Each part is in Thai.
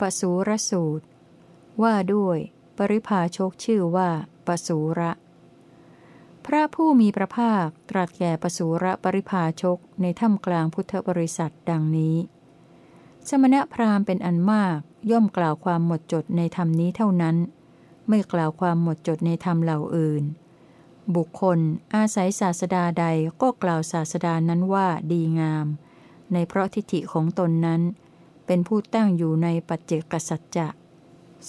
ปสูรสูตร ว่าด้วย ปริพาชกชื่อว่าปสูระ พระผู้มีพระภาคตรัสแก่ปสูระปริพาชกในถ้ำกลางพุทธบริษัทดังนี้ สมณพราหมณ์เป็นอันมากย่อมกล่าวความหมดจดในธรรมนี้เท่านั้น ไม่กล่าวความหมดจดในธรรมเหล่าอื่น บุคคลอาศัยศาสดาใดก็กล่าวศาสดานั้นว่าดีงาม ในเพราะทิฏฐิของตนนั้น เป็นผู้ตั้งอยู่ในปัจเจกสัจจะ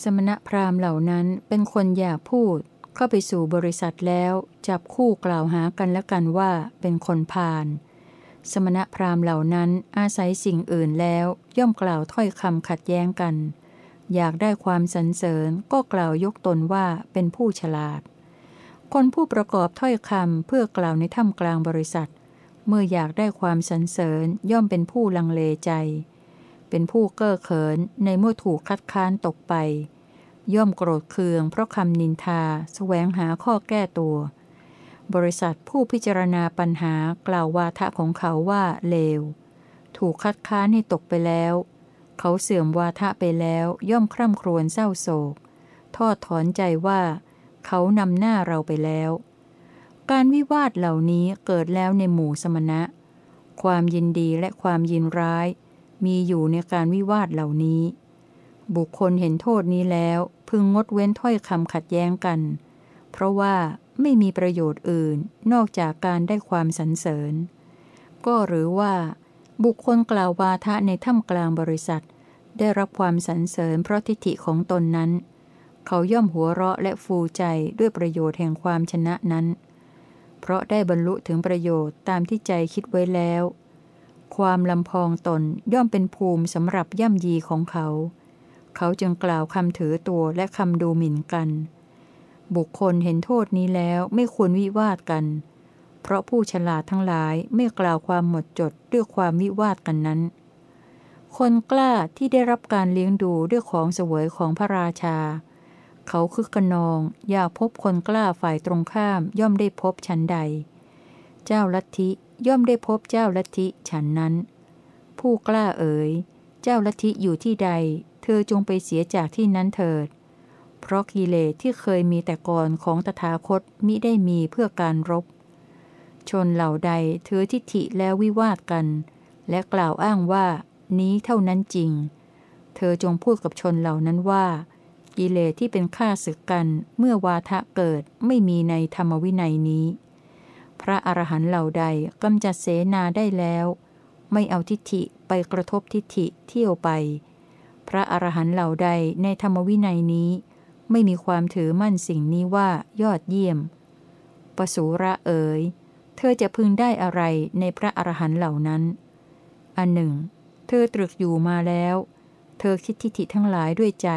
สมณพราหมณ์เหล่านั้นเป็นคนอยากพูด เข้าไปสู่บริษัทแล้วจับคู่กล่าวหากันและกันว่าเป็นคนพาลสมณพราหมณ์เหล่านั้นอาศัยสิ่งอื่นแล้วย่อมกล่าวถ้อยคำขัดแย้งกัน อยากได้ความสรรเสริญก็กล่าวยกตนว่าเป็นผู้ฉลาด คนผู้ประกอบถ้อยคำเพื่อกล่าวในถ้ำกลางบริษัท เมื่ออยากได้ความสรรเสริญย่อมเป็นผู้ลังเลใจ เป็นผู้เก้อเขินในเมื่อถูกคัดค้านตกไป ย่อมโกรธเคือง เพราะคำนินทาสแสวงหาข้อแก้ตัว บริษัทผู้พิจารณาปัญหากล่าววาทะของเขาว่าเลว ถูกคัดค้านให้ตกไปแล้ว เขาเสื่อมวาทะไปแล้วย่อมคร่ำครวญเศร้าโศก ทอดถอนใจว่า เขานำหน้าเราไปแล้ว การวิวาทเหล่านี้เกิดแล้วในหมู่สมณะ ความยินดีและความยินร้าย มีอยู่ในการวิวาทเหล่านี้ บุคคลเห็นโทษนี้แล้วพึงงดเว้นถ้อยคำขัดแย้งกัน เพราะว่าไม่มีประโยชน์อื่นนอกจากการได้ความสรรเสริญ ก็หรือว่า บุคคลกล่าววาทะในถ้ำกลางบริษัท ได้รับความสรรเสริญเพราะทิฏฐิของตนนั้น เขาย่อมหัวเราะและฟูใจด้วยประโยชน์แห่งความชนะนั้น เพราะได้บรรลุถึงประโยชน์ตามที่ใจคิดไว้แล้ว ความลำพองตนย่อมเป็นภูมิสำหรับย่ำยีของเขา เขาจึงกล่าวคำถือตัวและคำดูหมิ่นกัน บุคคลเห็นโทษนี้แล้วไม่ควรวิวาทกัน เพราะผู้ฉลาดทั้งหลายไม่กล่าวความหมดจดด้วยความวิวาทกันนั้น คนกล้าที่ได้รับการเลี้ยงดูด้วยของเสวยของพระราชา เขาคึกกระนองอยากพบคนกล้าฝ่ายตรงข้ามย่อมได้พบชั้นใด เจ้าลัทธิ ย่อมได้พบเจ้าลัทธิฉันนั้น ผู้กล้าเอ๋ย เจ้าลัทธิอยู่ที่ใด เธอจงไปเสียจากที่นั้นเถิด เพราะกิเลสที่เคยมีแต่ก่อนของตถาคตมิได้มีเพื่อการรบ ชนเหล่าใดเธอทิฏฐิแล้ววิวาทกัน และกล่าวอ้างว่า นี้เท่านั้นจริง เธอจงพูดกับชนเหล่านั้นว่ากิเลสที่เป็นข้าศึกกันเมื่อวาทะเกิดไม่มีในธรรมวินัยนี้ พระอรหันต์เหล่าใดกำจัดเสนาได้แล้ว ไม่เอาทิฏฐิไปกระทบทิฏฐิเที่ยวไป พระอรหันต์เหล่าใดในธรรมวินัยนี้ ไม่มีความถือมั่นสิ่งนี้ว่ายอดเยี่ยม ปสูระเอ๋ย เธอจะพึงได้อะไรในพระอรหันต์เหล่านั้น อันหนึ่ง เธอตรึกอยู่มาแล้ว เธอคิดทิฏฐิทั้งหลายด้วยใจ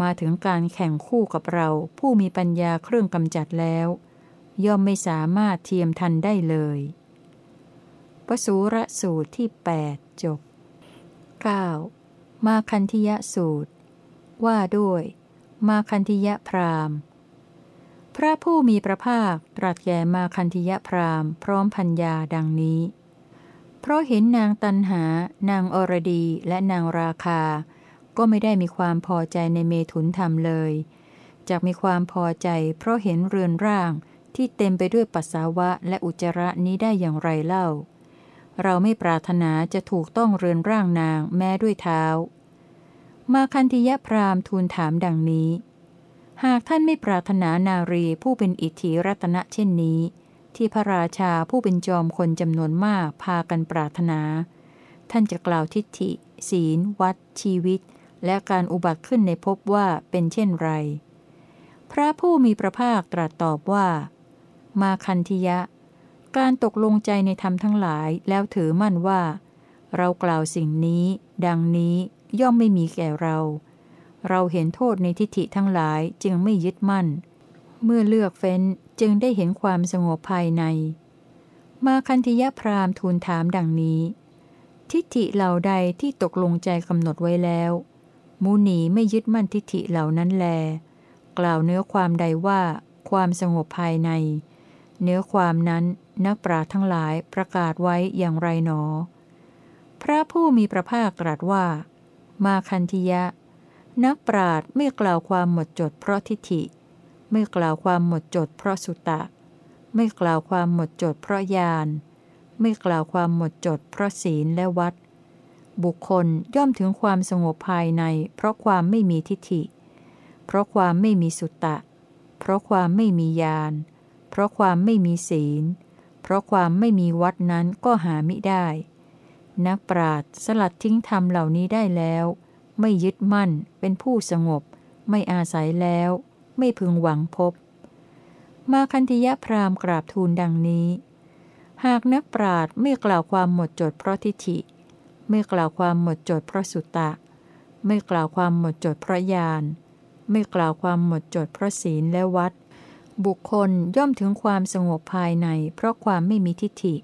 มาถึงการแข่งคู่กับเราผู้มีปัญญาเครื่องกำจัดแล้ว ย่อมไม่สามารถเทียมทันได้เลยปสูระสูตรที่ 8 จบ 9. มาคันธิยสูตร ว่าด้วย มาคันธิยพรามพระผู้มีพระภาคตรัสแก่มาคันธิยพรามพร้อมพัญญาดังนี้ เพราะเห็นนางตันหา นางอรดีและนางราคา ก็ไม่ได้มีความพอใจในเมถุนธรรมเลย จากมีความพอใจเพราะเห็นเรือนร่าง ที่เต็มไปด้วยปัสสาวะและอุจจาระนี้ได้อย่างไรเล่า เราไม่ปรารถนาจะถูกต้องเรือนร่างนางแม้ด้วยเท้า มาคันธิยพรามทูลถามดังนี้ หากท่านไม่ปรารถนานารีผู้เป็นอิทธิรัตนะเช่นนี้ ที่พระราชาผู้เป็นจอมคนจำนวนมากพากันปรารถนา ท่านจะกล่าวทิฏฐิ ศีล วัด ชีวิต และการอุบัติขึ้นในภพว่าเป็นเช่นไรพระผู้มีพระภาคตรัสตอบว่า มาคันธิยะ การตกลงใจในธรรมทั้งหลายแล้วถือมั่นว่า เรากล่าวสิ่งนี้ ดังนี้ย่อมไม่มีแก่เรา เราเห็นโทษในทิฏฐิทั้งหลายจึงไม่ยึดมั่น เมื่อเลือกเฟ้นจึงได้เห็นความสงบภายใน มาคันธิยะพราหมณ์ทูลถามดังนี้ ทิฏฐิเหล่าใดที่ตกลงใจกำหนดไว้แล้วมูนีไม่ยึดมั่นทิฏฐิเหล่านั้นแล กล่าวเนื้อความใดว่า ความสงบภายใน เนื้อความนั้นนักปราทั้งหลายประกาศไว้อย่างไรหนอ พระผู้มีพระภาคตรัสว่า มาคันธิยะ นักปราดไม่กล่าวความหมดจดเพราะทิฏฐิ ไม่กล่าวความหมดจดเพราะสุตะ ไม่กล่าวความหมดจดเพราะญาณ ไม่กล่าวความหมดจดเพราะศีลและวัด บุคคลย่อมถึงความสงบภายใน เพราะความไม่มีทิฏฐิ เพราะความไม่มีสุตตะ เพราะความไม่มีญาณเพราะความไม่มีศีล เพราะความไม่มีวัดนั้นก็หามิได้ นักปราดสลัดทิ้งธรรมเหล่านี้ได้แล้ว ไม่ยึดมั่นเป็นผู้สงบ ไม่อาศัยแล้ว ไม่พึงหวังพบ มาคันธิยะพรามกราบทูลดังนี้ หากนักปราดไม่กล่าวความหมดจดเพราะทิฏฐิ ไม่กล่าวความหมดจดเพราะสุตตะ ไม่กล่าวความหมดจดเพราะญาณไม่กล่าวความหมดจดเพราะศีลและวัด บุคคลย่อมถึงความสงบภายใน เพราะความไม่มีทิฏฐิ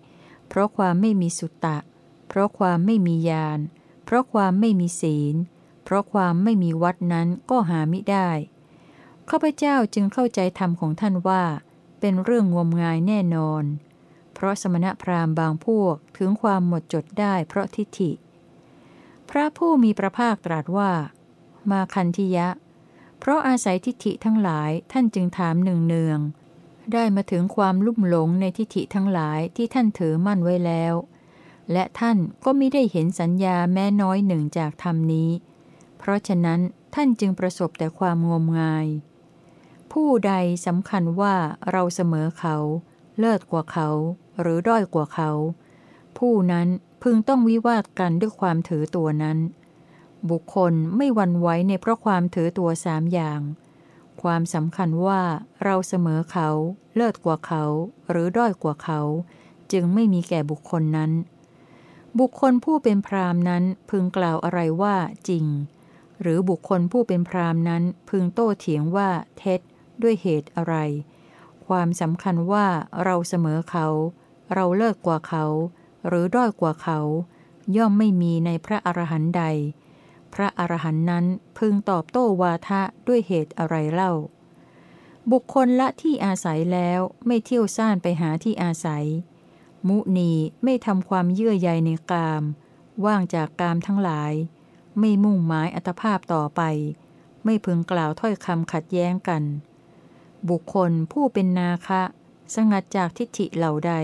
เพราะความไม่มีสุตตะ เพราะความไม่มีญาณ เพราะความไม่มีศีล เพราะความไม่มีวัดนั้นก็หาไม่ได้ ข้าพเจ้าจึงเข้าใจธรรมของท่านว่า เป็นเรื่องงมงายแน่นอน เพราะสมณพราหมณ์บางพวกถึงความหมดจดได้เพราะทิฏฐิ พระผู้มีพระภาคตรัสว่า มาคันธิยะ เพราะอาศัยทิฏฐิทั้งหลายท่านจึงถามหนึ่งเนือง ได้มาถึงความลุ่มหลงในทิฏฐิทั้งหลายที่ท่านถือมั่นไว้แล้ว และท่านก็ไม่ได้เห็นสัญญาแม้น้อยหนึ่งจากธรรมนี้ เพราะฉะนั้นท่านจึงประสบแต่ความงมงาย ผู้ใดสำคัญว่าเราเสมอเขา เลิศกว่าเขา หรือด้อยกว่าเขา ผู้นั้นพึงต้องวิวาทกันด้วยความถือตัวนั้น บุคคลไม่วันไว้ในเพราะความถือตัวสามอย่าง ความสำคัญว่าเราเสมอเขา เลิศกว่าเขา หรือด้อยกว่าเขา จึงไม่มีแก่บุคคลนั้น บุคคลผู้เป็นพรามนั้นพึงกล่าวอะไรว่าจริง หรือบุคคลผู้เป็นพรามนั้นพึงโต้เถียงว่าเท็จ ด้วยเหตุอะไร ความสำคัญว่าเราเสมอเขา เราเลิกกว่าเขา หรือด้อยกว่าเขา ย่อมไม่มีในพระอรหันต์ใด พระอรหันต์นั้นพึงตอบโต้วาทะด้วยเหตุอะไรเล่า บุคคลละที่อาศัยแล้วไม่เที่ยวซ่านไปหาที่อาศัย มุนีไม่ทำความเยื่อใยในกาม ว่างจากกามทั้งหลาย ไม่มุ่งหมายอัตภาพต่อไป ไม่พึงกล่าวถ้อยคำขัดแย้งกัน บุคคลผู้เป็นนาคะ สงัดจากทิฏฐิเหล่าใด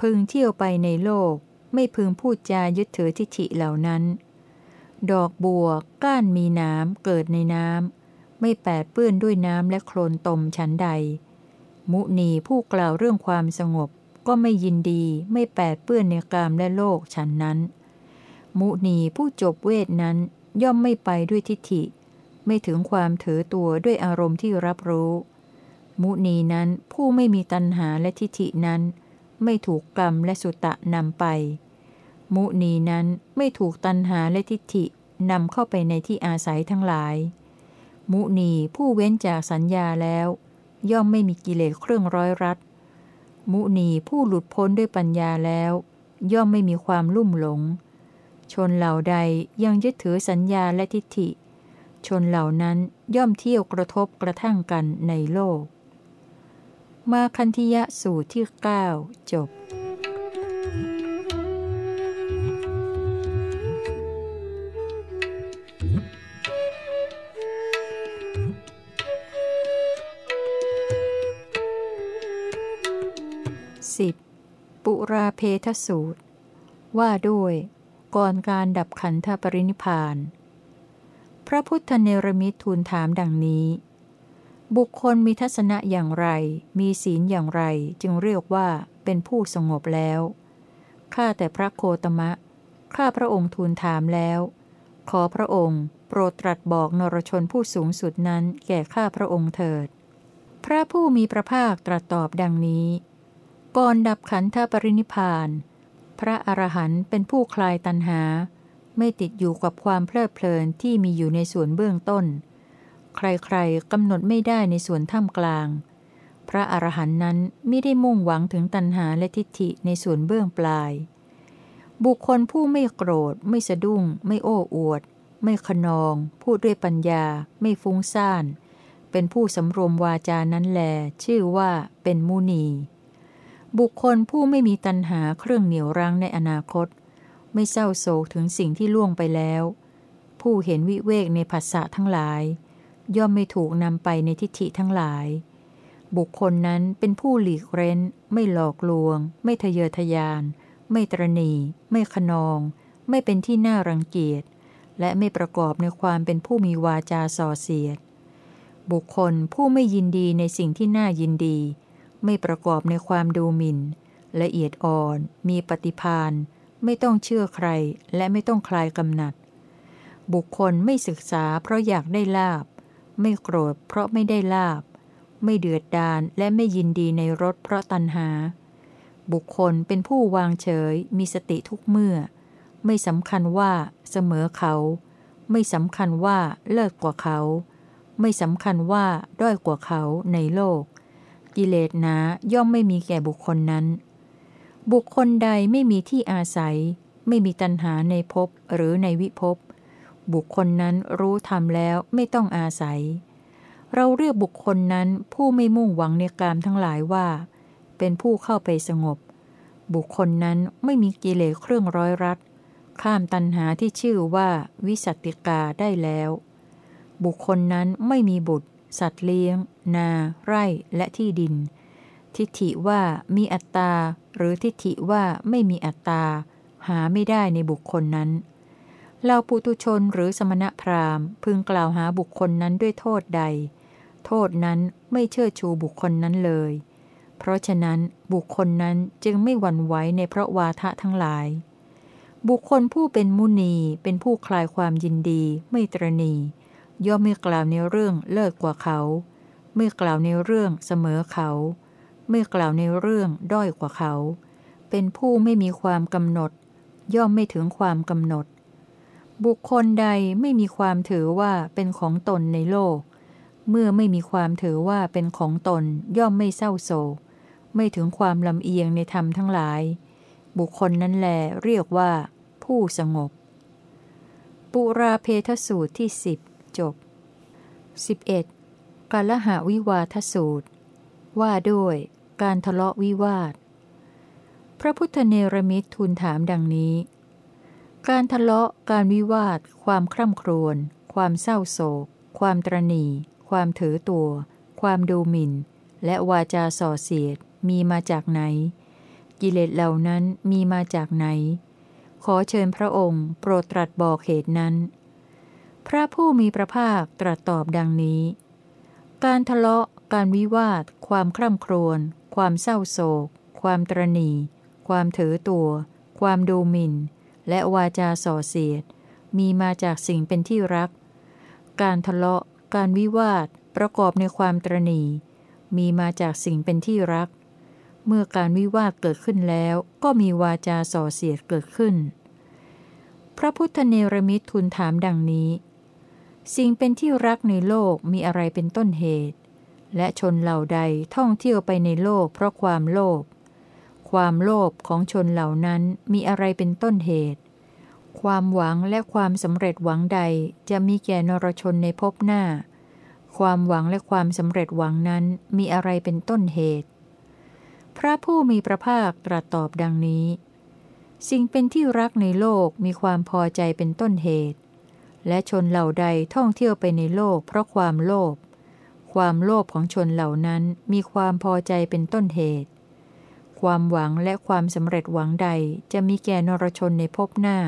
พึงเที่ยวไปในโลก ไม่พึงพูดจายึดถือทิฏฐิเหล่านั้น ดอกบัวก้านมีน้ำเกิดในน้ำไม่แปดเปื้อนด้วยน้ำและโคลนตมชั้นใด มุนีผู้กล่าวเรื่องความสงบก็ไม่ยินดีไม่แปดเปื้อนในกามและโลกฉันนั้น มุนีผู้จบเวทนั้นย่อมไม่ไปด้วยทิฏฐิ ไม่ถึงความถือตัวด้วยอารมณ์ที่รับรู้ มุนีนั้นผู้ไม่มีตัณหาและทิฏฐินั้น ไม่ถูกกรรมและสุตะนำไป มุนีนั้นไม่ถูกตันหาและทิฏฐินำเข้าไปในที่อาศัยทั้งหลาย มุนีผู้เว้นจากสัญญาแล้ว ย่อมไม่มีกิเลสเครื่องร้อยรัด มุนีผู้หลุดพ้นด้วยปัญญาแล้ว ย่อมไม่มีความลุ่มหลง ชนเหล่าใดยังยึดถือสัญญาและทิฏฐิ ชนเหล่านั้นย่อมเที่ยวกระทบกระทั่งกันในโลก มาคันธิยะสูตรที่ 9 จบ สิบปุราเพทสูตร ว่าด้วย ก่อนการดับขันธปรินิพานพระพุทธเนรมิตทูลถามดังนี้ บุคคลมีทัศนะอย่างไร มีศีลอย่างไร จึงเรียกว่าเป็นผู้สงบแล้ว ข้าแต่พระโคตมะ ข้าพระองค์ทูลถามแล้ว ขอพระองค์ โปรดตรัสบอกนรชนผู้สูงสุดนั้น แก่ข้าพระองค์เถิด พระผู้มีพระภาคตรัสตอบดังนี้ ก่อนดับขันธปรินิพาน พระอรหันต์เป็นผู้คลายตัณหา ไม่ติดอยู่กับความเพลิดเพลินที่มีอยู่ในส่วนเบื้องต้น ใครๆกำหนดไม่ได้ในส่วนท่ามกลาง พระอรหันต์นั้นไม่ได้มุ่งหวังถึงตัณหาและทิฏฐิในส่วนเบื้องปลาย บุคคลผู้ไม่โกรธ ไม่สะดุ้ง ไม่โอ้อวด ไม่ขนอง พูดด้วยปัญญา ไม่ฟุ้งซ่าน เป็นผู้สำรวมวาจานั้นแล ชื่อว่าเป็นมุนี บุคคลผู้ไม่มีตัณหาเครื่องเหนียวรั้งในอนาคต ไม่เศร้าโศกถึงสิ่งที่ล่วงไปแล้ว ผู้เห็นวิเวกในภาษะทั้งหลาย ย่อมไม่ถูกนำไปในทิฏฐิทั้งหลาย บุคคลนั้นเป็นผู้หลีกเร้น ไม่หลอกลวง ไม่ทะเยอทะยาน ไม่ตรณี ไม่ขนอง ไม่เป็นที่น่ารังเกียจ และไม่ประกอบในความเป็นผู้มีวาจาส่อเสียด บุคคลผู้ไม่ยินดีในสิ่งที่น่ายินดี ไม่ประกอบในความดูหมิน่น ละเอียดอ่อน มีปฏิพานไม่ต้องเชื่อใครและไม่ต้องคลายกำหนัด บุคคลไม่ศึกษาเพราะอยากได้ลาบ ไม่โกรธเพราะไม่ได้ลาบ ไม่เดือดดานและไม่ยินดีในรถเพราะตัณหา บุคคลเป็นผู้วางเฉย มีสติทุกเมื่อ ไม่สำคัญว่าเสมอเขา ไม่สำคัญว่าเลิศกว่าเขา ไม่สำคัญว่าด้อยกว่าเขาในโลก กิเลสนาย่อมไม่มีแก่บุคคลนั้น บุคคลใดไม่มีที่อาศัย ไม่มีตัณหาในภพหรือในวิภพ บุคคลนั้นรู้ธรรมแล้วไม่ต้องอาศัย เราเรียกบุคคลนั้นผู้ไม่มุ่งหวังในกามทั้งหลายว่า เป็นผู้เข้าไปสงบ บุคคลนั้นไม่มีกิเลสเครื่องร้อยรัดข้ามตัณหาที่ชื่อว่าวิสัตติกาได้แล้ว บุคคลนั้นไม่มีบุตร สัตว์เลี้ยง นา ไร่และที่ดิน ทิฏฐิว่ามีอัตตา หรือทิฏฐิว่าไม่มีอัตตา หาไม่ได้ในบุคคลนั้นเราปุตุชนหรือสมณพราหมณ์ พึงกล่าวหาบุคคลนั้นด้วยโทษใด โทษนั้นไม่เชื่อชูบุคคลนั้นเลย เพราะฉะนั้นบุคคลนั้นจึงไม่หวั่นไหวในพระวาทะทั้งหลาย บุคคลผู้เป็นมุนีเป็นผู้คลายความยินดี ไม่ตรณี ย่อมไม่กล่าวในเรื่องเลิศกว่าเขา ไม่กล่าวในเรื่องเสมอเขา ไม่กล่าวในเรื่องด้อยกว่าเขา เป็นผู้ไม่มีความกำหนด ย่อมไม่ถึงความกำหนด บุคคลใดไม่มีความถือว่าเป็นของตนในโลก เมื่อไม่มีความถือว่าเป็นของตน ย่อมไม่เศร้าโศก ไม่ถึงความลำเอียงในธรรมทั้งหลาย บุคคลนั้นแลเรียกว่า ผู้สงบ ปุราเพทสูตรที่สิบ จบ 11. กาลหาวิวาทสูตร ว่าด้วยการทะเลาะวิวาท พระพุทธเนรมิตรทูลถามดังนี้ การทะเลาะการวิวาท ความคร่ำครวญ ความเศร้าโศก ความตรณี ความถือตัว ความดูหมิ่น และวาจาส่อเสียด มีมาจากไหน กิเลสเหล่านั้นมีมาจากไหน ขอเชิญพระองค์ โปรดตรัสบอกเหตุนั้น พระผู้มีพระภาคตรัสตอบดังนี้ การทะเลาะ การวิวาท ความคร่ำครวญ ความเศร้าโศก ความตรณี ความถือตัว ความดูหมิ่น และวาจาส่อเสียด มีมาจากสิ่งเป็นที่รัก การทะเลาะ การวิวาท ประกอบในความตรณี มีมาจากสิ่งเป็นที่รัก เมื่อการวิวาทเกิดขึ้นแล้วก็มีวาจาส่อเสียดเกิดขึ้น พระพุทธเนรมิตรทูลถามดังนี้ สิ่งเป็นที่รักในโลกมีอะไรเป็นต้นเหตุ และชนเหล่าใดท่องเที่ยวไปในโลกเพราะความโลภ ความโลภของชนเหล่านั้นมีอะไรเป็นต้นเหตุ ความหวังและความสำเร็จหวังใดจะมีแก่นรชนในภพหน้า ความหวังและความสำเร็จหวังนั้นมีอะไรเป็นต้นเหตุ พระผู้มีพระภาคตรัสตอบดังนี้ สิ่งเป็นที่รักในโลกมีความพอใจเป็นต้นเหตุ และชนเหล่าใดท่องเที่ยวไปในโลกเพราะความโลภ ความโลภของชนเหล่านั้นมีความพอใจเป็นต้นเหตุ ความหวังและความสำเร็จหวังใดจะมีแก่นรชนในภพหน้า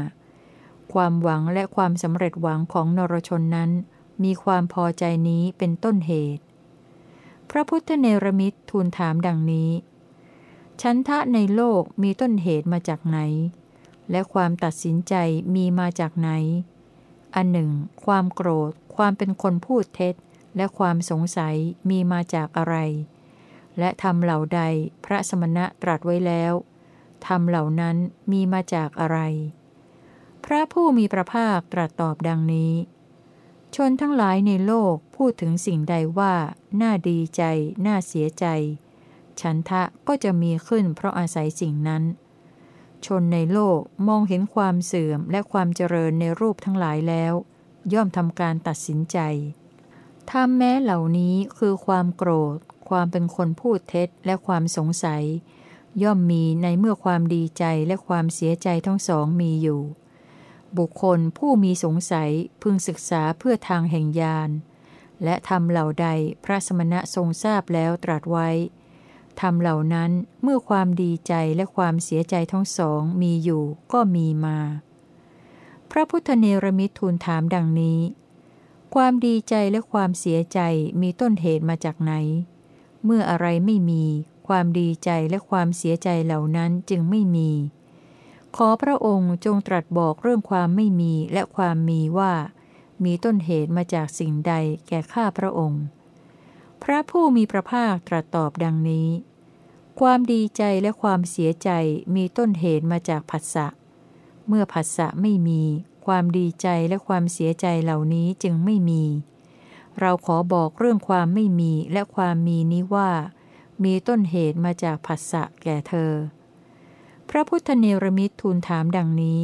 ความหวังและความสำเร็จหวังของนรชนนั้น มีความพอใจนี้เป็นต้นเหตุ พระพุทธเนรมิตรทูลถามดังนี้ ชันทะในโลกมีต้นเหตุมาจากไหน และความตัดสินใจมีมาจากไหน อันหนึ่ง ความโกรธ ความเป็นคนพูดเท็จ และความสงสัยมีมาจากอะไร และทำเหล่าใดพระสมณะตรัสไว้แล้วทำเหล่านั้นมีมาจากอะไร พระผู้มีพระภาคตรัสตอบดังนี้ ชนทั้งหลายในโลกพูดถึงสิ่งใดว่า น่าดีใจ น่าเสียใจ ฉันทะก็จะมีขึ้นเพราะอาศัยสิ่งนั้น ชนในโลกมองเห็นความเสื่อมและความเจริญในรูปทั้งหลายแล้ว ย่อมทำการตัดสินใจธรรมแม้เหล่านี้คือความโกรธ ความเป็นคนพูดเท็จและความสงสัย ย่อมมีในเมื่อความดีใจและความเสียใจทั้งสองมีอยู่ บุคคลผู้มีสงสัยพึงศึกษาเพื่อทางแห่งญาณและทำเหล่าใดพระสมณะทรงทราบแล้วตรัสไว้ ทำเหล่านั้นเมื่อความดีใจและความเสียใจทั้งสองมีอยู่ก็มีมา พระพุทธเนรมิตทูลถามดังนี้ ความดีใจและความเสียใจมีต้นเหตุมาจากไหน เมื่ออะไรไม่มี ความดีใจและความเสียใจเหล่านั้นจึงไม่มี ขอพระองค์จงตรัสบอกเรื่องความไม่มีและความมีว่า มีต้นเหตุมาจากสิ่งใดแก่ข้าพระองค์ พระผู้มีพระภาคตรัสตอบดังนี้ ความดีใจและความเสียใจมีต้นเหตุมาจากผัสสะ เมื่อผัสสะไม่มี ความดีใจและความเสียใจเหล่านี้จึงไม่มี เราขอบอกเรื่องความไม่มีและความมีนี้ว่า มีต้นเหตุมาจากผัสสะแก่เธอ พระพุทธเนรมิตรทูลถามดังนี้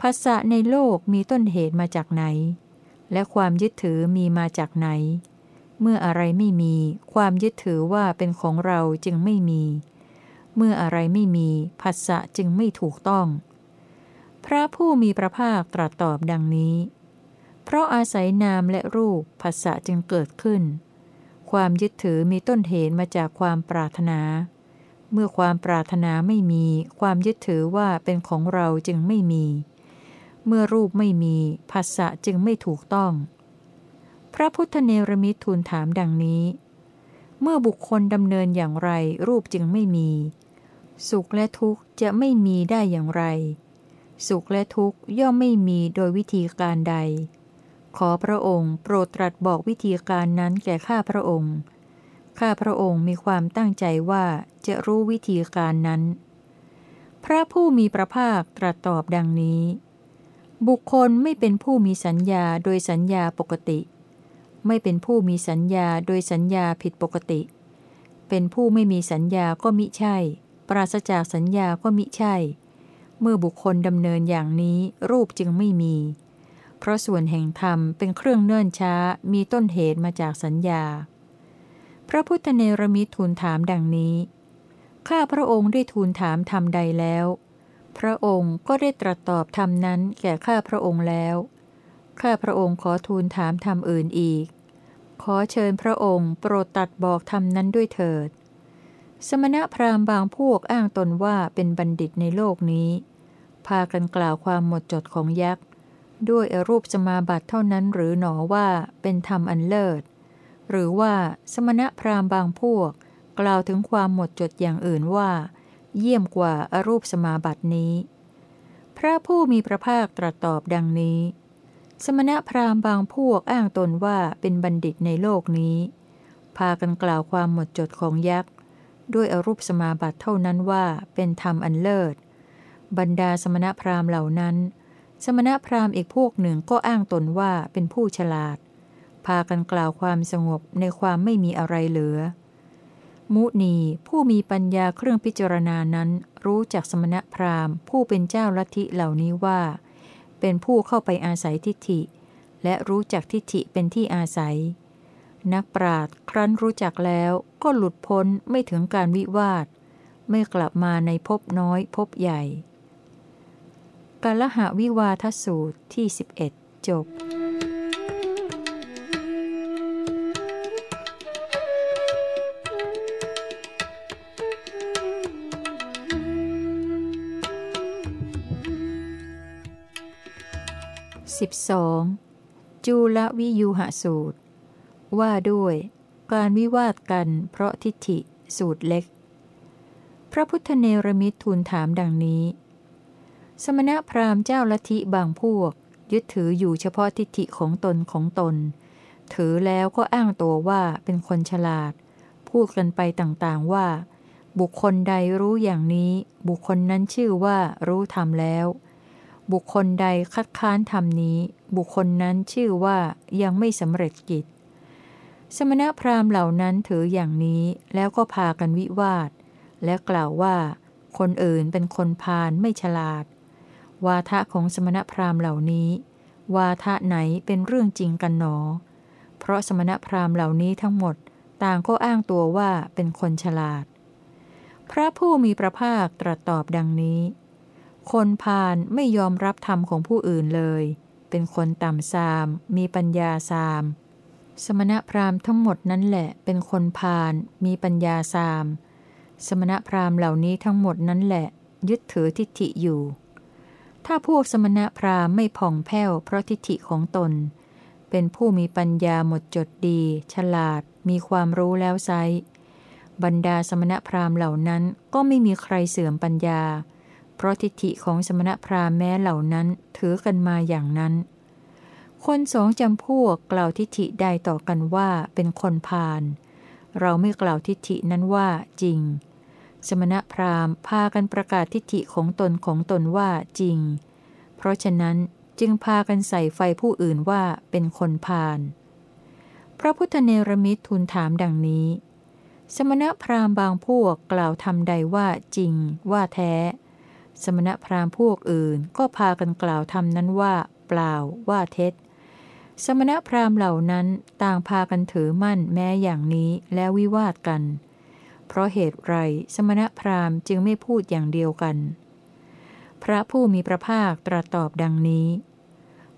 ผัสสะในโลกมีต้นเหตุมาจากไหน และความยึดถือมีมาจากไหน เมื่ออะไรไม่มี ความยึดถือว่าเป็นของเราจึงไม่มี เมื่ออะไรไม่มีผัสสะจึงไม่ถูกต้อง พระผู้มีพระภาคตรัสตอบดังนี้ เพราะอาศัยนามและรูปผัสสะจึงเกิดขึ้น ความยึดถือมีต้นเหตุมาจากความปรารถนา เมื่อความปรารถนาไม่มี ความยึดถือว่าเป็นของเราจึงไม่มี เมื่อรูปไม่มีผัสสะจึงไม่ถูกต้อง พระพุทธเนรมิตทูลถามดังนี้ เมื่อบุคคลดำเนินอย่างไรรูปจึงไม่มี สุขและทุกข์จะไม่มีได้อย่างไร สุขและทุกข์ย่อมไม่มีโดยวิธีการใด ขอพระองค์โปรดตรัสบอกวิธีการนั้นแก่ข้าพระองค์ ข้าพระองค์มีความตั้งใจว่าจะรู้วิธีการนั้น พระผู้มีพระภาคตรัสตอบดังนี้ บุคคลไม่เป็นผู้มีสัญญาโดยสัญญาปกติ ไม่เป็นผู้มีสัญญาโดยสัญญาผิดปกติ เป็นผู้ไม่มีสัญญาก็มิใช่ ปราศจากสัญญาก็มิใช่ เมื่อบุคคลดำเนินอย่างนี้รูปจึงไม่มี เพราะส่วนแห่งธรรมเป็นเครื่องเนิ่นช้ามีต้นเหตุมาจากสัญญา พระพุทธเนรมิตรทูลถามดังนี้ ข้าพระองค์ได้ทูลถามธรรมใดแล้ว พระองค์ก็ได้ตรัสตอบธรรมนั้นแก่ข้าพระองค์แล้วข้าพระองค์ขอทูลถามธรรมอื่นอีก ขอเชิญพระองค์โปรดตัดบอกธรรมนั้นด้วยเถิด สมณพราหมณ์บางพวกอ้างตนว่าเป็นบัณฑิตในโลกนี้ พากันกล่าวความหมดจดของยักษ์ ด้วยอรูปสมาบัติเท่านั้นหรือหนอว่าเป็นธรรมอันเลิศ หรือว่าสมณพราหมณ์บางพวก กล่าวถึงความหมดจดอย่างอื่นว่า เยี่ยมกว่าอารูปสมาบัตินี้ พระผู้มีพระภาคตรัสตอบดังนี้ สมณพราหมณ์บางพวกอ้างตนว่าเป็นบัณฑิตในโลกนี้ พากันกล่าวความหมดจดของยักษ์ ด้วยอรูปสมาบัติเท่านั้นว่าเป็นธรรมอันเลิศ บรรดาสมณพราหมณ์เหล่านั้น สมณพราหมณ์อีกพวกหนึ่งก็อ้างตนว่าเป็นผู้ฉลาด พากันกล่าวความสงบในความไม่มีอะไรเหลือ มุนีผู้มีปัญญาเครื่องพิจารณานั้นรู้จักสมณพราหมณ์ผู้เป็นเจ้าลัทธิเหล่านี้ว่า เป็นผู้เข้าไปอาศัยทิฏฐิ และรู้จักทิฏฐิเป็นที่อาศัย นักปราดครั้นรู้จักแล้วก็หลุดพ้นไม่ถึงการวิวาท ไม่กลับมาในภพน้อยภพใหญ่กาลหาวิวาทสูตรที่ 11 จบ 12. จูลวิยูหสูตร ว่าด้วย การวิวาทกันเพราะทิฏฐิสูตรเล็ก พระพุทธเนรมิตรทูลถามดังนี้ สมณพราหมณ์เจ้าลัทธิบางพวก ยึดถืออยู่เฉพาะทิฏฐิของตนของตน ถือแล้วก็อ้างตัวว่าเป็นคนฉลาด พูดกันไปต่างๆว่า บุคคลใดรู้อย่างนี้ บุคคลนั้นชื่อว่ารู้ธรรมแล้ว บุคคลใดคัดค้านธรรมนี้ บุคคลนั้นชื่อว่ายังไม่สำเร็จกิจ สมณพราหมณ์เหล่านั้นถืออย่างนี้แล้วก็พากันวิวาท และกล่าวว่า คนอื่นเป็นคนพาลไม่ฉลาด วาทะของสมณพราหมณ์เหล่านี้ วาทะไหนเป็นเรื่องจริงกันหนอ เพราะสมณพราหมณ์เหล่านี้ทั้งหมดต่างก็อ้างตัวว่าเป็นคนฉลาด พระผู้มีพระภาคตรัสตอบดังนี้ คนพาลไม่ยอมรับธรรมของผู้อื่นเลย เป็นคนต่ำซาม มีปัญญาซาม สมณพราหมณ์ทั้งหมดนั้นแหละ เป็นคนพาลมีปัญญาซาม สมณพราหมณ์เหล่านี้ทั้งหมดนั้นแหละ ยึดถือทิฏฐิอยู่ ถ้าพวกสมณพราหมณ์ไม่ผ่องแผ้วเพราะทิฏฐิของตน เป็นผู้มีปัญญาหมดจดดี ฉลาด มีความรู้แล้วไซบรรดาสมณพราหมณ์เหล่านั้นก็ไม่มีใครเสื่อมปัญญา เพราะทิฏฐิของสมณพราหมณ์แม้เหล่านั้นถือกันมาอย่างนั้น คนสองจำพวกกล่าวทิฏฐิใดต่อกันว่าเป็นคนพาลเราไม่กล่าวทิฏฐินั้นว่าจริง สมณพราหมณ์พากันประกาศทิฏฐิของตนของตนว่าจริง เพราะฉะนั้นจึงพากันใส่ไฟผู้อื่นว่าเป็นคนพาลพระพุทธเนรมิตรทูลถามดังนี้ สมณพราหมณ์บางพวกกล่าวทำใดว่าจริงว่าแท้ สมณพราหมณ์พวกอื่นก็พากันกล่าวทำนั้นว่า เปล่าว่าเท็จ สมณพราหมณ์เหล่านั้นต่างพากันถือมั่นแม้อย่างนี้แล้ววิวาทกัน เพราะเหตุไรสมณพราหมณ์จึงไม่พูดอย่างเดียวกัน พระผู้มีพระภาคตรัสตอบดังนี้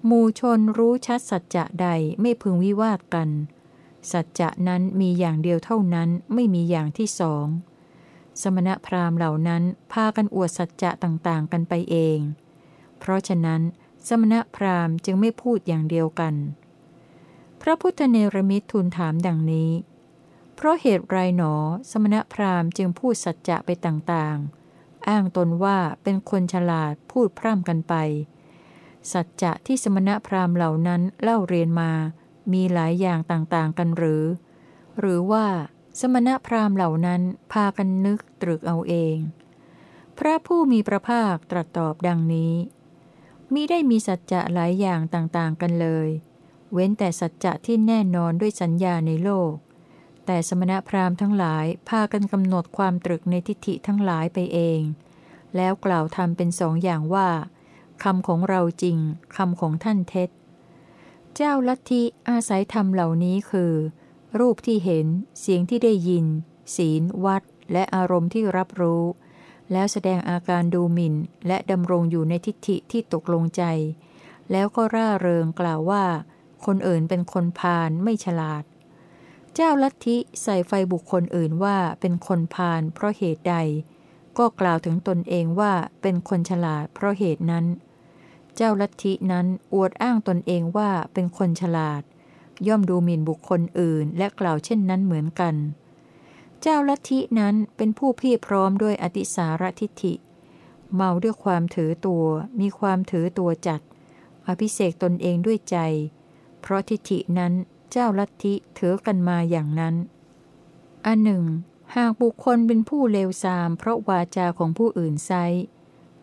มูชนรู้ชัดสัจจะใดไม่พึงวิวาทกัน สัจจะนั้นมีอย่างเดียวเท่านั้นไม่มีอย่างที่สอง สมณพราหมณ์เหล่านั้นพากันอวดสัจจะต่างๆ กันไปเอง เพราะฉะนั้น สมณพราหมณ์จึงไม่พูดอย่างเดียวกัน พระพุทธเนรมิตรทูลถามดังนี้ เพราะเหตุไรหนอ สมณพราหมณ์จึงพูดสัจจะไปต่างๆ อ้างตนว่าเป็นคนฉลาดพูดพร่ำกันไป สัจจะที่สมณพราหมณ์เหล่านั้นเล่าเรียนมา มีหลายอย่างต่างๆกันหรือ หรือว่า สมณพราหมณ์เหล่านั้นพากันนึกตรึกเอาเอง พระผู้มีพระภาคตรัสตอบดังนี้มิได้มีสัจจะหลายอย่างต่างๆกันเลย เว้นแต่สัจจะที่แน่นอนด้วยสัญญาในโลก แต่สมณพราหมณ์ทั้งหลายพากันกำหนดความตรึกในทิฏฐิทั้งหลายไปเอง แล้วกล่าวทำเป็นสองอย่างว่าคำของเราจริงคำของท่านเท็จ เจ้าลัทธิอาศัยธรรมเหล่านี้คือ รูปที่เห็น เสียงที่ได้ยิน ศีล วัด และอารมณ์ที่รับรู้ แล้วแสดงอาการดูหมิ่น และดำรงอยู่ในทิฏฐิที่ตกลงใจ แล้วก็ร่าเริงกล่าวว่า คนอื่นเป็นคนพาลไม่ฉลาด เจ้าลัทธิใส่ไฟบุคคลอื่นว่าเป็นคนพาลเพราะเหตุใด ก็กล่าวถึงตนเองว่าเป็นคนฉลาดเพราะเหตุนั้น เจ้าลัทธินั้นอวดอ้างตนเองว่าเป็นคนฉลาด ย่อมดูหมิ่นบุคคลอื่น และกล่าวเช่นนั้นเหมือนกัน เจ้าลัทธินั้นเป็นผู้พี่พร้อมด้วยอติสารทิฏฐิ เมาด้วยความถือตัว มีความถือตัวจัด อภิเสกตนเองด้วยใจ เพราะทิฏฐินั้นเจ้าลัทธิถือกันมาอย่างนั้น อันหนึ่ง หากบุคคลเป็นผู้เลวทราม เพราะวาจาของผู้อื่นไซ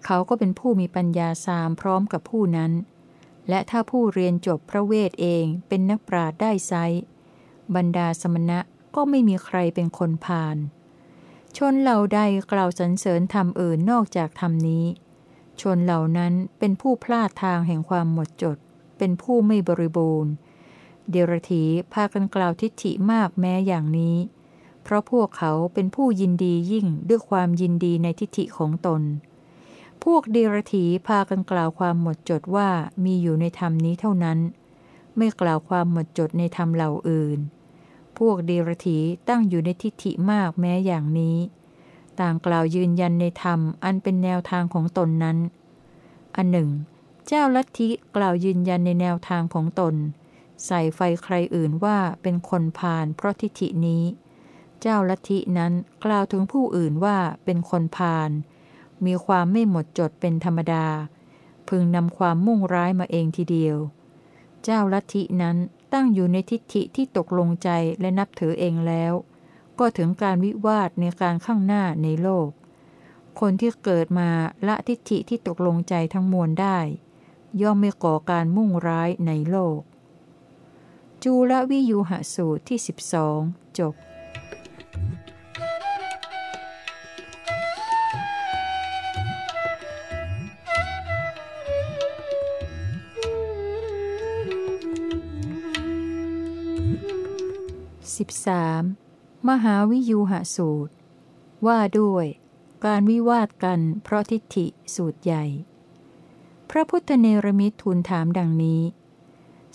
เขาก็เป็นผู้มีปัญญาสามพร้อมกับผู้นั้น และถ้าผู้เรียนจบพระเวทเองเป็นนักปราดได้ไซบรรดาสมณะก็ไม่มีใครเป็นคนพาลชนเหล่าใดกล่าวสรรเสริญธรรมอื่นนอกจากธรรมนี้ ชนเหล่านั้นเป็นผู้พลาดทางแห่งความหมดจด เป็นผู้ไม่บริบูรณ์ เดรธีพากันกล่าวทิฏฐิมากแม้อย่างนี้ เพราะพวกเขาเป็นผู้ยินดียิ่งด้วยความยินดีในทิฏฐิของตน พวกเดรถีพากันกล่าวความหมดจดว่ามีอยู่ในธรรมนี้เท่านั้น ไม่กล่าวความหมดจดในธรรมเหล่าอื่น พวกเดรถีตั้งอยู่ในทิฏฐิมากแม้อย่างนี้ ต่างกล่าวยืนยันในธรรมอันเป็นแนวทางของตนนั้น อันหนึ่ง เจ้าลัทธิกล่าวยืนยันในแนวทางของตน ใส่ไฟใครอื่นว่าเป็นคนพาลเพราะทิฏฐินี้ เจ้าลัทธินั้นกล่าวถึงผู้อื่นว่าเป็นคนพาล มีความไม่หมดจดเป็นธรรมดา พึงนำความมุ่งร้ายมาเองทีเดียว เจ้าลัทธินั้นตั้งอยู่ในทิฏฐิที่ตกลงใจและนับถือเองแล้ว ก็ถึงการวิวาทในการข้างหน้าในโลก คนที่เกิดมาละทิฏฐิที่ตกลงใจทั้งมวลได้ ย่อมไม่ก่อการมุ่งร้ายในโลก จูลวิยูหสูตรที่ 12 จบ 13. มหาวิยูหสูตร ว่าด้วย การวิวาทกันเพราะทิฏฐิสูตรใหญ่ พระพุทธเนรมิตรทูลถามดังนี้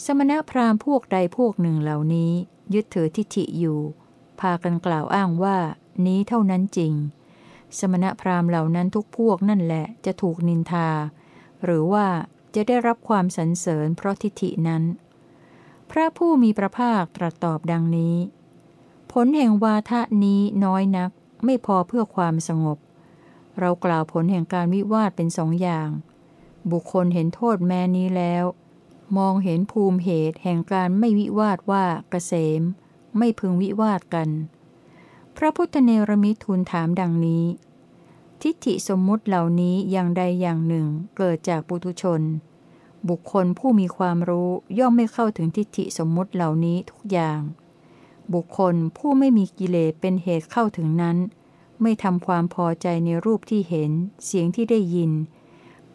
สมณพราหมณ์พวกใดพวกหนึ่งเหล่านี้ ยึดถือทิฏฐิอยู่ พากันกล่าวอ้างว่า นี้เท่านั้นจริง สมณพราหมณ์เหล่านั้นทุกพวกนั่นแหละจะถูกนินทา หรือว่าจะได้รับความสรรเสริญเพราะทิฏฐินั้น พระผู้มีพระภาคตรัสตอบดังนี้ ผลแห่งวาทะนี้น้อยนักไม่พอเพื่อความสงบ เรากล่าวผลแห่งการวิวาทเป็นสองอย่าง บุคคลเห็นโทษแม้นี้แล้ว มองเห็นภูมิเหตุแห่งการไม่วิวาทว่าเกษม ไม่พึงวิวาทกัน พระพุทธเนรมิตรทูลถามดังนี้ ทิฏฐิสมมุติเหล่านี้อย่างใดอย่างหนึ่งเกิดจากปุถุชน บุคคลผู้มีความรู้ย่อมไม่เข้าถึงทิฏฐิสมมุติเหล่านี้ทุกอย่าง บุคคลผู้ไม่มีกิเลสเป็นเหตุเข้าถึงนั้น ไม่ทำความพอใจในรูปที่เห็น เสียงที่ได้ยิน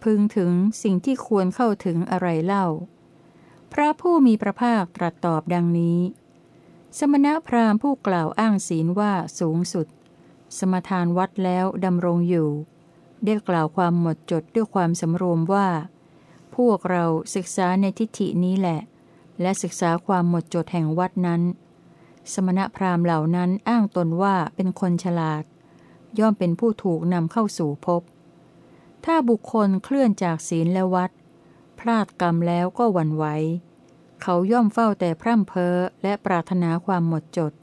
พึงถึงสิ่งที่ควรเข้าถึงอะไรเล่า พระผู้มีพระภาคตรัสตอบดังนี้ สมณพราหมณ์ผู้กล่าวอ้างศีลว่าสูงสุด สมทานวัดแล้วดำรงอยู่ ได้กล่าวความหมดจดด้วยความสำรวมว่า พวกเราศึกษาในทิฏฐินี้แหละ และศึกษาความหมดจดแห่งวัดนั้น สมณพราหมณ์เหล่านั้นอ้างตนว่าเป็นคนฉลาด ย่อมเป็นผู้ถูกนำเข้าสู่ภพ ถ้าบุคคลเคลื่อนจากศีลและวัด พลาดกรรมแล้วก็หวั่นไหว เขาย่อมเฝ้าแต่พร่ำเพ้อและปรารถนาความหมดจด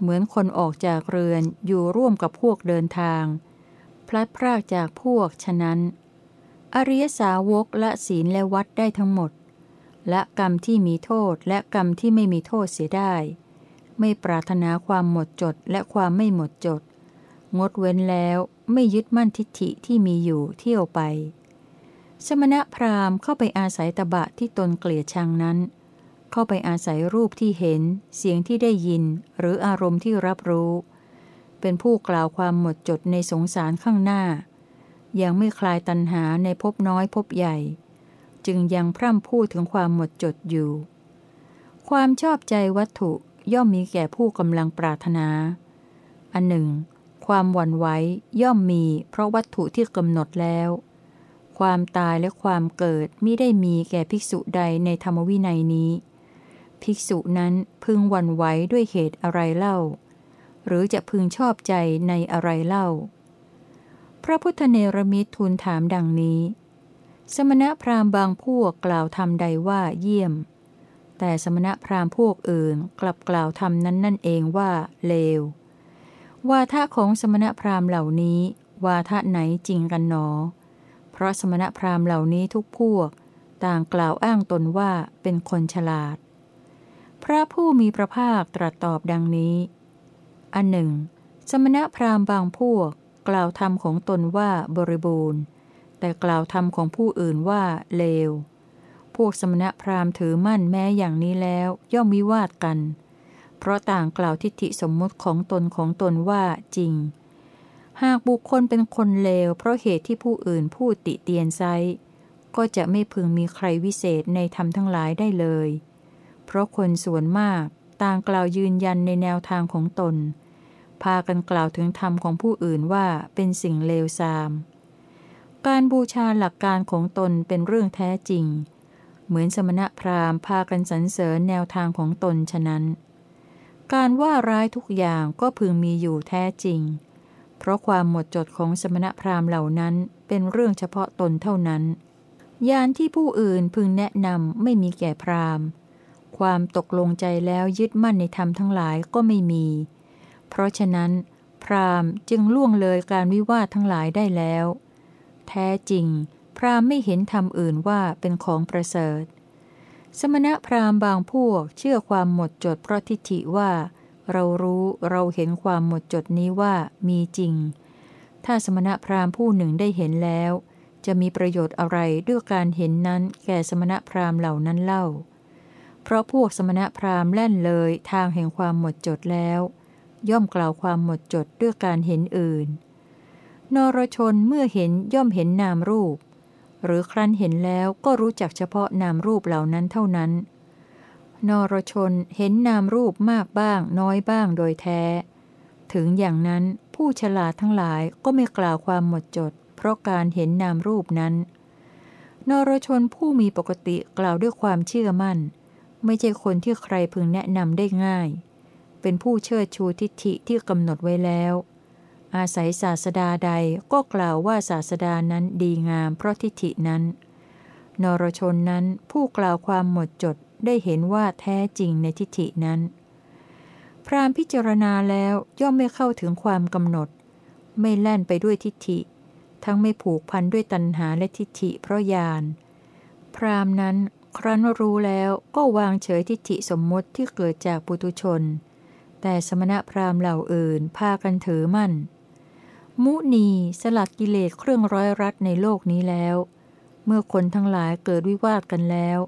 เหมือนคนออกจากเรือนอยู่ร่วมกับพวกเดินทาง พลัดพรากจากพวกฉะนั้น อริยสาวกละศีลและวัดได้ทั้งหมด และกรรมที่มีโทษและกรรมที่ไม่มีโทษเสียได้ ไม่ปรารถนาความหมดจดและความไม่หมดจด งดเว้นแล้วไม่ยึดมั่นทิฏฐิที่มีอยู่เที่ยวไป สมณพราหมณ์เข้าไปอาศัยตบะที่ตนเกลียดชังนั้น เข้าไปอาศัยรูปที่เห็น เสียงที่ได้ยิน หรืออารมณ์ที่รับรู้ เป็นผู้กล่าวความหมดจดในสงสารข้างหน้า ยังไม่คลายตัณหาในภพน้อยภพใหญ่ จึงยังพร่ำพูดถึงความหมดจดอยู่ ความชอบใจวัตถุย่อมมีแก่ผู้กำลังปรารถนา อันหนึ่ง ความหวั่นไหวย่อมมีเพราะวัตถุที่กำหนดแล้ว ความตายและความเกิดมิได้มีแก่ภิกษุใดในธรรมวินัยนี้ ภิกษุนั้นพึงหวั่นไหวด้วยเหตุอะไรเล่า หรือจะพึงชอบใจในอะไรเล่า พระพุทธเนรมิตรทูลถามดังนี้ สมณพราหมณ์บางพวกกล่าวทำใดว่าเยี่ยม แต่สมณพราหมณ์พวกอื่นกลับกล่าวทำนั้นนั่นเองว่าเลว วาทะของสมณพราหมณ์เหล่านี้ วาทะไหนจริงกันหนอ เพราะสมณพราหมณ์เหล่านี้ทุกพวก ต่างกล่าวอ้างตนว่าเป็นคนฉลาด พระผู้มีพระภาคตรัสตอบดังนี้ อันหนึ่ง สมณพราหมณ์บางพวก กล่าวธรรมของตนว่าบริบูรณ์ แต่กล่าวธรรมของผู้อื่นว่าเลว พวกสมณพราหมณ์ถือมั่นแม้อย่างนี้แล้วย่อมวิวาทกัน เพราะต่างกล่าวทิฏฐิสมมติของตนของตนว่าจริง หากบุคคลเป็นคนเลว เพราะเหตุที่ผู้อื่นพูดติเตียนไซก็จะไม่พึงมีใครวิเศษในธรรมทั้งหลายได้เลย เพราะคนส่วนมากต่างกล่าวยืนยันในแนวทางของตน พากันกล่าวถึงธรรมของผู้อื่นว่าเป็นสิ่งเลวทราม การบูชาหลักการของตนเป็นเรื่องแท้จริง เหมือนสมณพราหมณ์พากันสรรเสริญแนวทางของตนฉะนั้น การว่าร้ายทุกอย่างก็พึงมีอยู่แท้จริง เพราะความหมดจดของสมณพราหมณ์เหล่านั้นเป็นเรื่องเฉพาะตนเท่านั้น ยานที่ผู้อื่นพึงแนะนำไม่มีแก่พราหมณ์ ความตกลงใจแล้วยึดมั่นในธรรมทั้งหลายก็ไม่มี เพราะฉะนั้น พราหมณ์จึงล่วงเลยการวิวาททั้งหลายได้แล้ว แท้จริง พราหมณ์ไม่เห็นธรรมอื่นว่าเป็นของประเสริฐ สมณพราหมณ์บางพวกเชื่อความหมดจดเพราะทิฏฐิว่า เรารู้เราเห็นความหมดจดนี้ว่ามีจริง ถ้าสมณพราหมณ์ผู้หนึ่งได้เห็นแล้ว จะมีประโยชน์อะไรด้วยการเห็นนั้นแก่สมณพราหมณ์เหล่านั้นเล่า เพราะพวกสมณพราหมณ์แล่นเลยทางแห่งความหมดจดแล้ว ย่อมกล่าวความหมดจดด้วยการเห็นอื่น นรชนเมื่อเห็นย่อมเห็นนามรูป หรือครั้นเห็นแล้วก็รู้จักเฉพาะนามรูปเหล่านั้นเท่านั้น นรชนเห็นนามรูปมากบ้างน้อยบ้างโดยแท้ ถึงอย่างนั้นผู้ฉลาดทั้งหลายก็ไม่กล่าวความหมดจด เพราะการเห็นนามรูปนั้น นรชนผู้มีปกติกล่าวด้วยความเชื่อมั่น ไม่ใช่คนที่ใครพึงแนะนำได้ง่าย เป็นผู้เชิดชูทิฏฐิที่กำหนดไว้แล้ว อาศัยศาสดาใดก็กล่าวว่าศาสดานั้นดีงามเพราะทิฏฐินั้น นรชนนั้นผู้กล่าวความหมดจดได้เห็นว่าแท้จริงในทิฏฐินั้น พรามพิจารณาแล้วย่อมไม่เข้าถึงความกำหนด ไม่แล่นไปด้วยทิฏฐิ ทั้งไม่ผูกพันด้วยตัณหาและทิฏฐิเพราะญาณพรามนั้นครั้นรู้แล้วก็วางเฉยทิฏฐิสมมติที่เกิดจากปุตุชน แต่สมณพราหมณ์เหล่าอื่นพากันถือมั่น มุนีสลัดกิเลสเครื่องร้อยรัดในโลกนี้แล้ว เมื่อคนทั้งหลายเกิดวิวาทกันแล้ว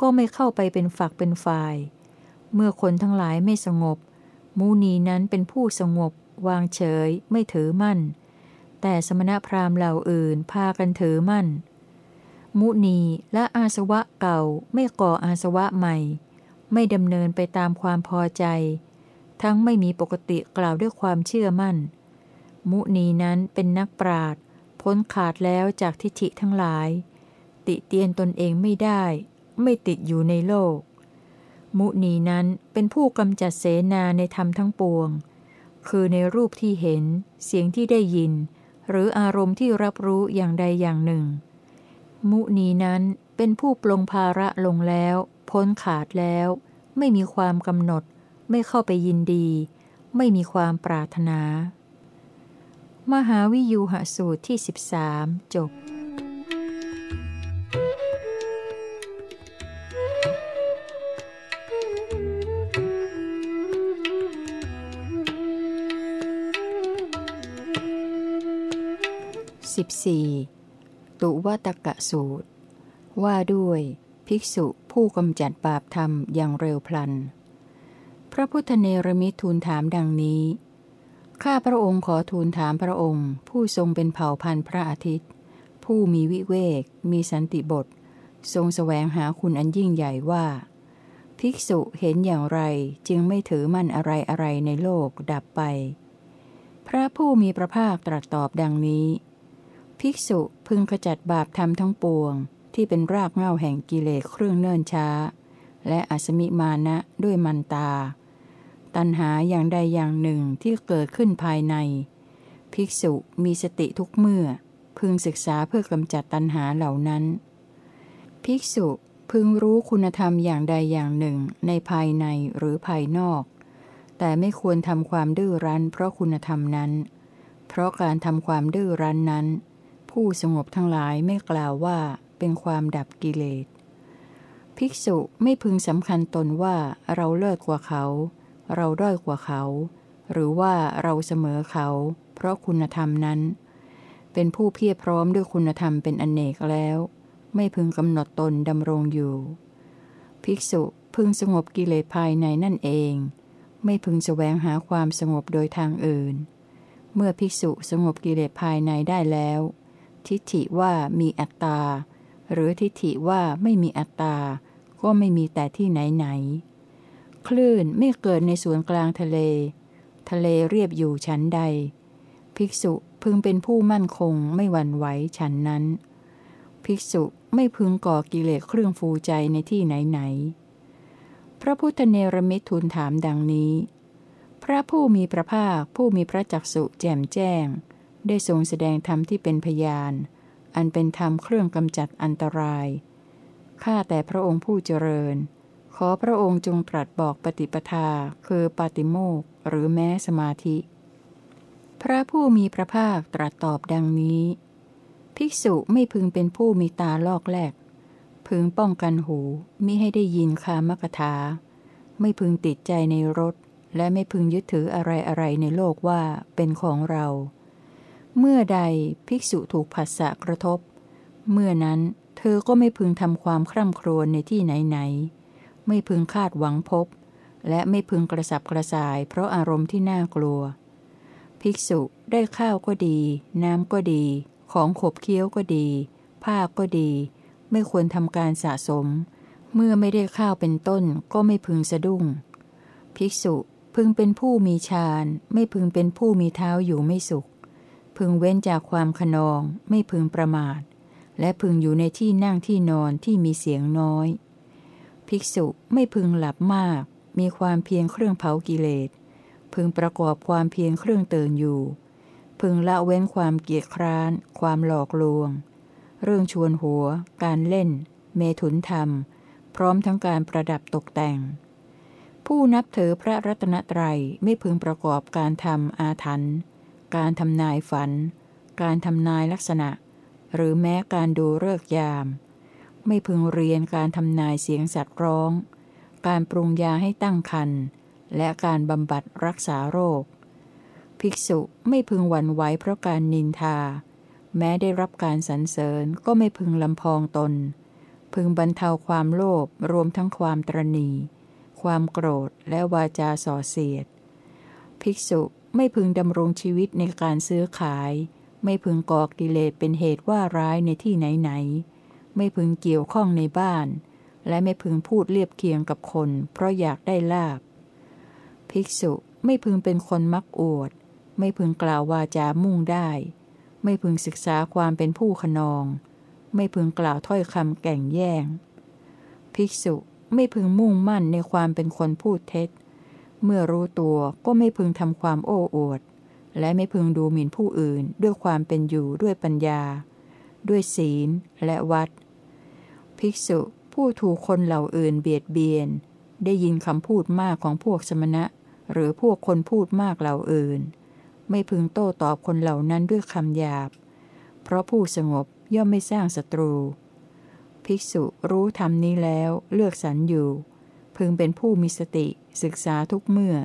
ก็ไม่เข้าไปเป็นฝักเป็นฝ่าย เมื่อคนทั้งหลายไม่สงบมูนีนั้นเป็นผู้สงบ วางเฉย ไม่ถือมั่น แต่สมณพราหมณ์เหล่าอื่นพากันถือมั่น มุนีและอาสวะเก่าไม่ก่ออาสวะใหม่ ไม่ดำเนินไปตามความพอใจ ทั้งไม่มีปกติกล่าวด้วยความเชื่อมั่น มุนีนั้นเป็นนักปราดพ้นขาดแล้วจากทิฏฐิทั้งหลาย ติเตียนตนเองไม่ได้ ไม่ติดอยู่ในโลก มุนีนั้นเป็นผู้กำจัดเสนาในธรรมทั้งปวง คือในรูปที่เห็น เสียงที่ได้ยิน หรืออารมณ์ที่รับรู้อย่างใดอย่างหนึ่ง มุนีนั้นเป็นผู้ปลงภาระลงแล้ว พ้นขาดแล้ว ไม่มีความกำหนด ไม่เข้าไปยินดี ไม่มีความปรารถนา มหาวิยูหสูตรที่ 13 จบ 14. ตุวัตกะสูตร ว่าด้วย ภิกษุผู้กำจัดบาปธรรมอย่างเร็วพลัน พระพุทธเนรมิตทูลถามดังนี้ ข้าพระองค์ขอทูลถามพระองค์ ผู้ทรงเป็นเผ่าพันธุ์พระอาทิตย์ ผู้มีวิเวก มีสันติบท ทรงสแสวงหาคุณอันยิ่งใหญ่ว่า ภิกษุเห็นอย่างไรจึงไม่ถือมั่นอะไรอะไรในโลกดับไป พระผู้มีพระภาคตรัสตอบดังนี้ ภิกษุพึงขจัดบาปธรรมทั้งปวง ที่เป็นรากเหง้าแห่งกิเลสเครื่องเนิ่นช้า และอสมิมานะด้วยมันตา ตัณหาอย่างใดอย่างหนึ่งที่เกิดขึ้นภายใน ภิกษุมีสติทุกเมื่อ พึงศึกษาเพื่อกำจัดตัณหาเหล่านั้น ภิกษุพึงรู้คุณธรรมอย่างใดอย่างหนึ่งในภายในหรือภายนอก แต่ไม่ควรทำความดื้อรั้นเพราะคุณธรรมนั้น เพราะการทำความดื้อรั้นนั้น ผู้สงบทั้งหลายไม่กล่าวว่าเป็นความดับกิเลส ภิกษุไม่พึงสำคัญตนว่าเราเลิศกว่าเขา เราด้อยกว่าเขา หรือว่าเราเสมอเขา เพราะคุณธรรมนั้น เป็นผู้เพียรพร้อมด้วยคุณธรรมเป็นอนเนกแล้ว ไม่พึงกำหนดตนดำรงอยู่ ภิกษุพึงสงบกิเลสภายในนั่นเอง ไม่พึงแสวงหาความสงบโดยทางอื่น เมื่อภิกษุสงบกิเลสภายในได้แล้ว ทิฏฐิว่ามีอัตตา หรือทิฏฐิว่าไม่มีอัตตา ก็ไม่มีแต่ที่ไหนไหน คลื่นไม่เกิดในส่วนกลางทะเล ทะเลเรียบอยู่ชั้นใด ภิกษุพึงเป็นผู้มั่นคงไม่หวั่นไหวฉันนั้น ภิกษุไม่พึงก่อกิเลสเครื่องฟูใจในที่ไหนไหน พระพุทธเนรมิตรทูลถามดังนี้ พระผู้มีพระภาคผู้มีพระจักสุแจ่มแจ้ง ได้ทรงแสดงธรรมที่เป็นพยาน อันเป็นธรรมเครื่องกำจัดอันตราย ข้าแต่พระองค์ผู้เจริญ ขอพระองค์จงตรัสบอกปฏิปทา คือปาติโมกหรือแม้สมาธิ พระผู้มีพระภาคตรัสตอบดังนี้ ภิกษุไม่พึงเป็นผู้มีตาลอกแลก พึงป้องกันหูมิให้ได้ยินคามกถา ไม่พึงติดใจในรถและไม่พึงยึดถืออะไรอะไรในโลกว่าเป็นของเรา เมื่อใดภิกษุถูกผัสสะกระทบ เมื่อนั้นเธอก็ไม่พึงทำความคร่ำครวญในที่ไหนๆ ไม่พึงคาดหวังพบ และไม่พึงกระสับกระส่าย เพราะอารมณ์ที่น่ากลัว ภิกษุได้ข้าวก็ดี น้ำก็ดี ของขบเคี้ยวก็ดี ผ้าก็ดี ไม่ควรทำการสะสม เมื่อไม่ได้ข้าวเป็นต้นก็ไม่พึงสะดุ้ง ภิกษุพึงเป็นผู้มีฌานไม่พึงเป็นผู้มีเท้าอยู่ไม่สุข พึงเว้นจากความขนอง ไม่พึงประมาท และพึงอยู่ในที่นั่งที่นอนที่มีเสียงน้อย ภิกษุไม่พึงหลับมาก มีความเพียงเครื่องเผากิเลส พึงประกอบความเพียงเครื่องเตือนอยู่ พึงละเว้นความเกียจคร้าน ความหลอกลวง เรื่องชวนหัว การเล่น เมถุนธรรม พร้อมทั้งการประดับตกแต่ง ผู้นับถือพระรัตนตรัยไม่พึงประกอบการทำอาถรรพ์การทำนายฝัน การทำนายลักษณะ หรือแม้การดูเลิกยาม ไม่พึงเรียนการทำนายเสียงสัตว์ร้อง การปรุงยาให้ตั้งคันและการบำบัดรักษาโรค ภิกษุไม่พึงหวั่นไหวเพราะการนินทา แม้ได้รับการสรรเสริญก็ไม่พึงลำพองตน พึงบรรเทาความโลภรวมทั้งความตรณี ความโกรธและวาจาส่อเสียด ภิกษุไม่พึงดำรงชีวิตในการซื้อขาย ไม่พึงก่อกิเลสเป็นเหตุว่าร้ายในที่ไหนๆ ไม่พึงเกี่ยวข้องในบ้าน และไม่พึงพูดเรียบเคียงกับคน เพราะอยากได้ลาบ ภิกษุไม่พึงเป็นคนมักอวด ไม่พึงกล่าววาจามุ่งได้ ไม่พึงศึกษาความเป็นผู้ขนอง ไม่พึงกล่าวถ้อยคำแก่งแย่ง ภิกษุไม่พึงมุ่งมั่นในความเป็นคนพูดเท็จ เมื่อรู้ตัวก็ไม่พึงทำความโอ้อวด และไม่พึงดูหมิ่นผู้อื่นด้วยความเป็นอยู่ด้วยปัญญา ด้วยศีลและวัด ภิกษุผู้ถูกคนเหล่าอื่นเบียดเบียน ได้ยินคำพูดมากของพวกสมณะ หรือพวกคนพูดมากเหล่าอื่น ไม่พึงโต้ตอบคนเหล่านั้นด้วยคำหยาบ เพราะผู้สงบย่อมไม่สร้างศัตรู ภิกษุรู้ธรรมนี้แล้วเลือกสรรอยู่ พึงเป็นผู้มีสติศึกษาทุกเมื่อ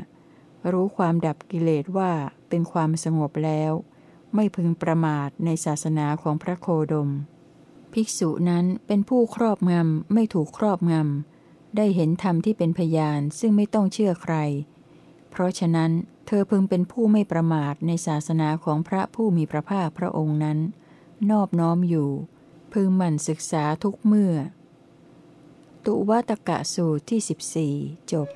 รู้ความดับกิเลสว่าเป็นความสงบแล้ว ไม่พึงประมาทในศาสนาของพระโคดม ภิกษุนั้นเป็นผู้ครอบงำไม่ถูกครอบงำ ได้เห็นธรรมที่เป็นพยานซึ่งไม่ต้องเชื่อใคร เพราะฉะนั้นเธอพึงเป็นผู้ไม่ประมาทในศาสนาของพระผู้มีพระภาคพระองค์นั้น นอบน้อมอยู่ พึงหมั่นศึกษาทุกเมื่อ ตุวัตกะสูตรที่ 14 จบ